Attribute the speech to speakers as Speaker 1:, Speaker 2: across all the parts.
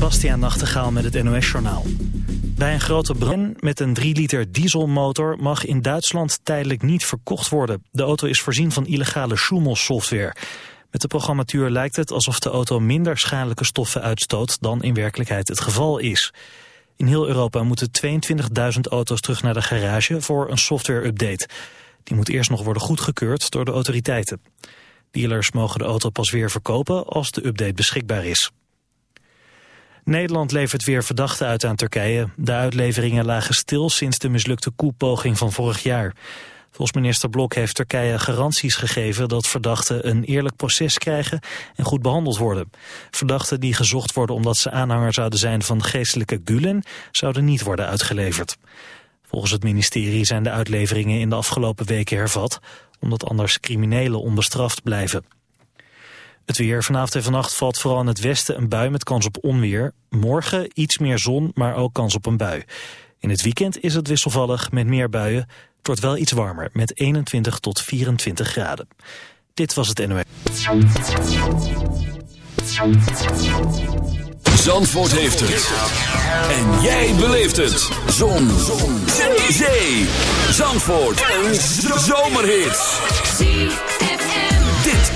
Speaker 1: Bastiaan Nachtegaal met het NOS-journaal. Bij een grote brand met een 3 liter dieselmotor mag in Duitsland tijdelijk niet verkocht worden. De auto is voorzien van illegale Schumel-software. Met de programmatuur lijkt het alsof de auto minder schadelijke stoffen uitstoot dan in werkelijkheid het geval is. In heel Europa moeten 22.000 auto's terug naar de garage voor een software-update. Die moet eerst nog worden goedgekeurd door de autoriteiten. Dealers mogen de auto pas weer verkopen als de update beschikbaar is. Nederland levert weer verdachten uit aan Turkije. De uitleveringen lagen stil sinds de mislukte koepoging van vorig jaar. Volgens minister Blok heeft Turkije garanties gegeven dat verdachten een eerlijk proces krijgen en goed behandeld worden. Verdachten die gezocht worden omdat ze aanhanger zouden zijn van geestelijke Gulen zouden niet worden uitgeleverd. Volgens het ministerie zijn de uitleveringen in de afgelopen weken hervat, omdat anders criminelen onbestraft blijven. Het weer. Vanavond en vannacht valt vooral in het westen een bui met kans op onweer. Morgen iets meer zon, maar ook kans op een bui. In het weekend is het wisselvallig met meer buien. Het wordt wel iets warmer met 21 tot 24 graden. Dit was het NOS.
Speaker 2: Zandvoort heeft het. En jij beleeft het. Zon. Zon. Zee. Zandvoort. Een zomerhit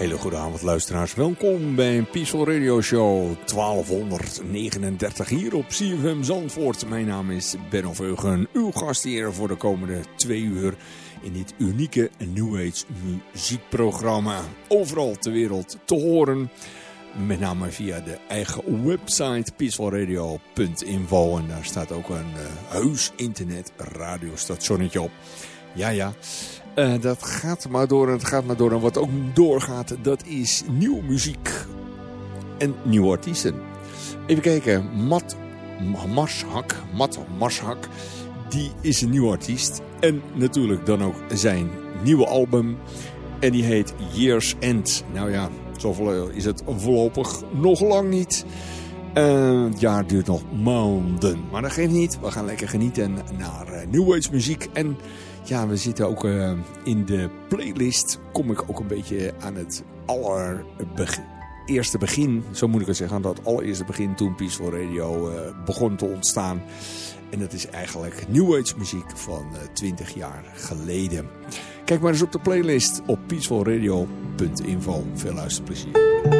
Speaker 3: Hele goede avond luisteraars. Welkom bij een Peaceful Radio Show 1239 hier op CFM Zandvoort. Mijn naam is Ben Veugen, uw gastheer voor de komende twee uur in dit unieke New Age muziekprogramma. Overal ter wereld te horen, met name via de eigen website peacefulradio.info. En daar staat ook een uh, heus internet radiostationnetje op. Ja, ja. Uh, dat gaat maar door en het gaat maar door. En wat ook doorgaat, dat is nieuwe muziek. En nieuwe artiesten. Even kijken. Matt Marshak. Matt Marshak. Die is een nieuwe artiest. En natuurlijk dan ook zijn nieuwe album. En die heet Year's End. Nou ja, zoveel is het voorlopig nog lang niet. Uh, het jaar duurt nog maanden. Maar dat geeft niet. We gaan lekker genieten naar uh, New Age muziek. En ja, we zitten ook uh, in de playlist. Kom ik ook een beetje aan het allereerste begin. Zo moet ik het zeggen. Aan dat allereerste begin toen Peaceful Radio uh, begon te ontstaan. En dat is eigenlijk New Age muziek van uh, 20 jaar geleden. Kijk maar eens op de playlist op peacefulradio.info. Veel luisterplezier.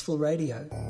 Speaker 4: to Peaceful Radio.